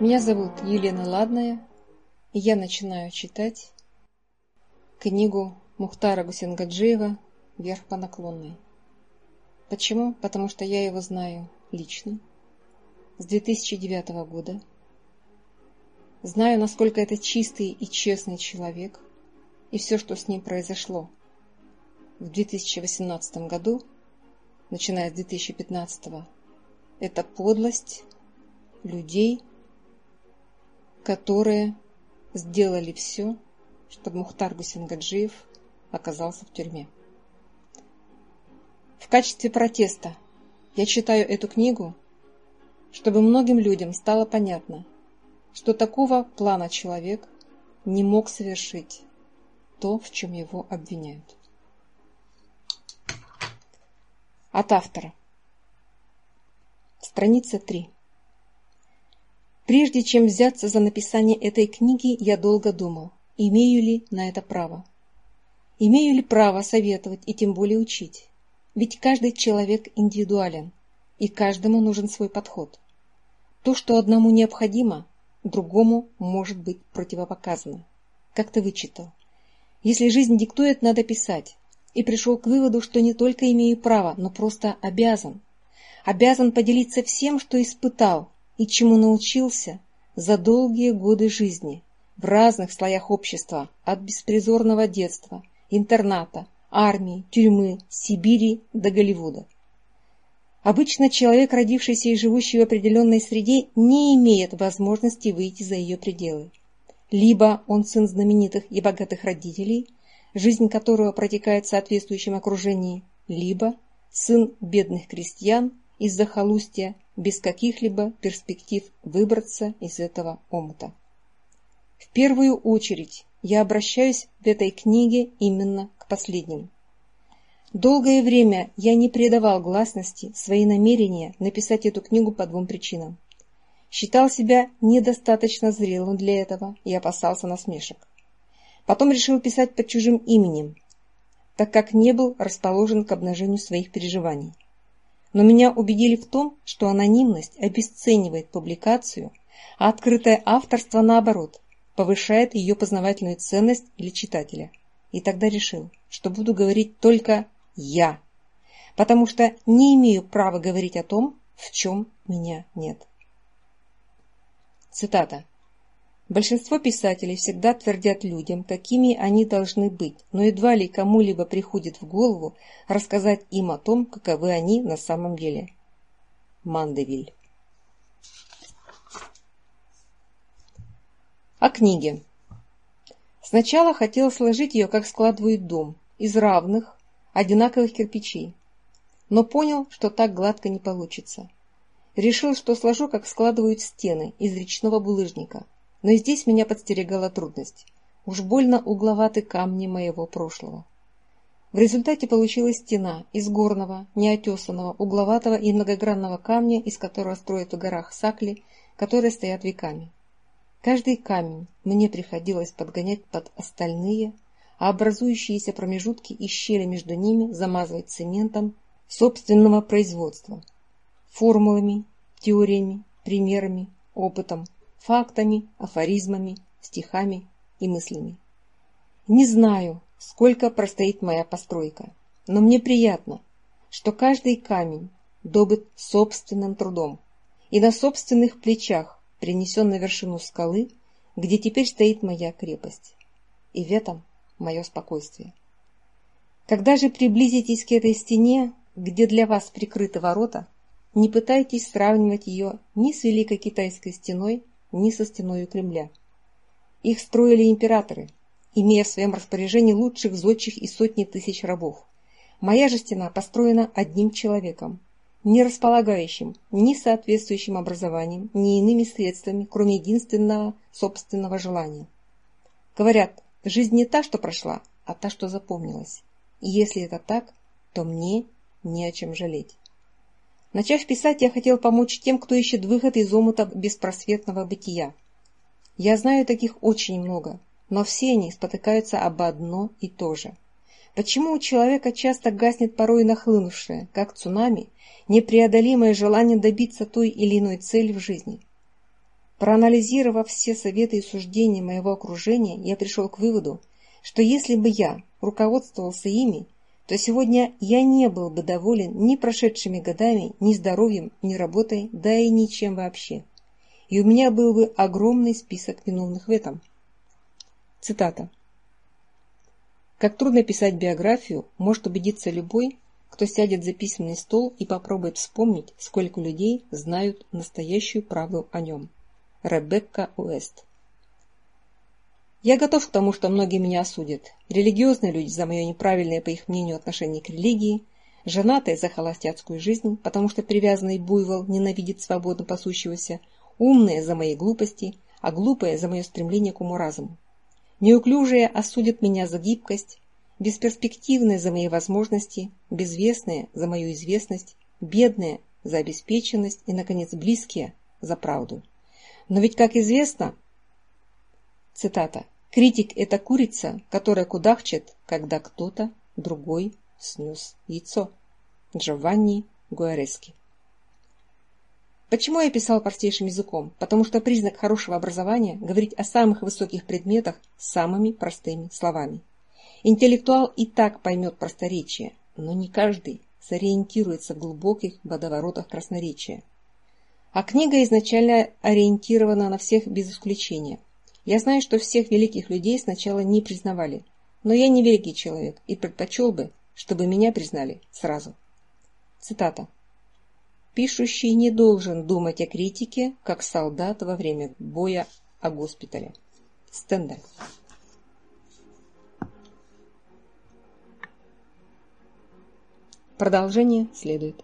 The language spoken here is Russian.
Меня зовут Елена Ладная, и я начинаю читать книгу Мухтара Гусенгаджиева «Вверх по наклонной». Почему? Потому что я его знаю лично, с 2009 года. Знаю, насколько это чистый и честный человек, и все, что с ним произошло. В 2018 году, начиная с 2015, это подлость людей – которые сделали все, чтобы Мухтар Гусингаджиев оказался в тюрьме. В качестве протеста я читаю эту книгу, чтобы многим людям стало понятно, что такого плана человек не мог совершить то, в чем его обвиняют. От автора. Страница 3. Прежде чем взяться за написание этой книги, я долго думал, имею ли на это право. Имею ли право советовать и тем более учить? Ведь каждый человек индивидуален, и каждому нужен свой подход. То, что одному необходимо, другому может быть противопоказано. Как ты вычитал? Если жизнь диктует, надо писать. И пришел к выводу, что не только имею право, но просто обязан. Обязан поделиться всем, что испытал, и чему научился за долгие годы жизни в разных слоях общества от беспризорного детства, интерната, армии, тюрьмы, Сибири до Голливуда. Обычно человек, родившийся и живущий в определенной среде, не имеет возможности выйти за ее пределы. Либо он сын знаменитых и богатых родителей, жизнь которого протекает в соответствующем окружении, либо сын бедных крестьян из-за захолустья без каких-либо перспектив выбраться из этого омута. В первую очередь я обращаюсь в этой книге именно к последним. Долгое время я не придавал гласности свои намерения написать эту книгу по двум причинам. Считал себя недостаточно зрелым для этого и опасался насмешек. Потом решил писать под чужим именем, так как не был расположен к обнажению своих переживаний. Но меня убедили в том, что анонимность обесценивает публикацию, а открытое авторство, наоборот, повышает ее познавательную ценность для читателя. И тогда решил, что буду говорить только «я», потому что не имею права говорить о том, в чем меня нет. Цитата. Большинство писателей всегда твердят людям, какими они должны быть, но едва ли кому-либо приходит в голову рассказать им о том, каковы они на самом деле. Мандевиль О книге. Сначала хотел сложить ее, как складывают дом, из равных, одинаковых кирпичей, но понял, что так гладко не получится. Решил, что сложу, как складывают стены, из речного булыжника – но здесь меня подстерегала трудность. Уж больно угловаты камни моего прошлого. В результате получилась стена из горного, неотесанного, угловатого и многогранного камня, из которого строят в горах сакли, которые стоят веками. Каждый камень мне приходилось подгонять под остальные, а образующиеся промежутки и щели между ними замазывать цементом собственного производства, формулами, теориями, примерами, опытом – фактами, афоризмами, стихами и мыслями. Не знаю, сколько простоит моя постройка, но мне приятно, что каждый камень добыт собственным трудом и на собственных плечах принесен на вершину скалы, где теперь стоит моя крепость. И в этом мое спокойствие. Когда же приблизитесь к этой стене, где для вас прикрыты ворота, не пытайтесь сравнивать ее ни с Великой Китайской стеной, ни со стеной Кремля. Их строили императоры, имея в своем распоряжении лучших зодчих и сотни тысяч рабов. Моя же стена построена одним человеком, не располагающим ни соответствующим образованием, ни иными средствами, кроме единственного собственного желания. Говорят, жизнь не та, что прошла, а та, что запомнилась. И если это так, то мне не о чем жалеть. Начав писать, я хотел помочь тем, кто ищет выход из омута беспросветного бытия. Я знаю таких очень много, но все они спотыкаются об одно и то же. Почему у человека часто гаснет порой нахлынувшее, как цунами, непреодолимое желание добиться той или иной цели в жизни? Проанализировав все советы и суждения моего окружения, я пришел к выводу, что если бы я руководствовался ими, то сегодня я не был бы доволен ни прошедшими годами, ни здоровьем, ни работой, да и ничем вообще. И у меня был бы огромный список виновных в этом. Цитата. Как трудно писать биографию, может убедиться любой, кто сядет за письменный стол и попробует вспомнить, сколько людей знают настоящую правду о нем. Ребекка Уэст я готов к тому, что многие меня осудят. Религиозные люди за мое неправильное, по их мнению, отношение к религии, женатые за холостяцкую жизнь, потому что привязанный буйвол ненавидит свободно пасущегося, умные за мои глупости, а глупые за мое стремление к уму-разуму. Неуклюжие осудят меня за гибкость, бесперспективные за мои возможности, безвестные за мою известность, бедные за обеспеченность и, наконец, близкие за правду. Но ведь, как известно, Цитата. «Критик – это курица, которая кудахчет, когда кто-то другой снес яйцо». Джованни Гуарески. Почему я писал простейшим языком? Потому что признак хорошего образования – говорить о самых высоких предметах самыми простыми словами. Интеллектуал и так поймет просторечие, но не каждый сориентируется в глубоких водоворотах красноречия. А книга изначально ориентирована на всех без исключения. Я знаю, что всех великих людей сначала не признавали, но я не великий человек и предпочел бы, чтобы меня признали сразу. Цитата. Пишущий не должен думать о критике, как солдат во время боя о госпитале. Стендаль. Продолжение следует.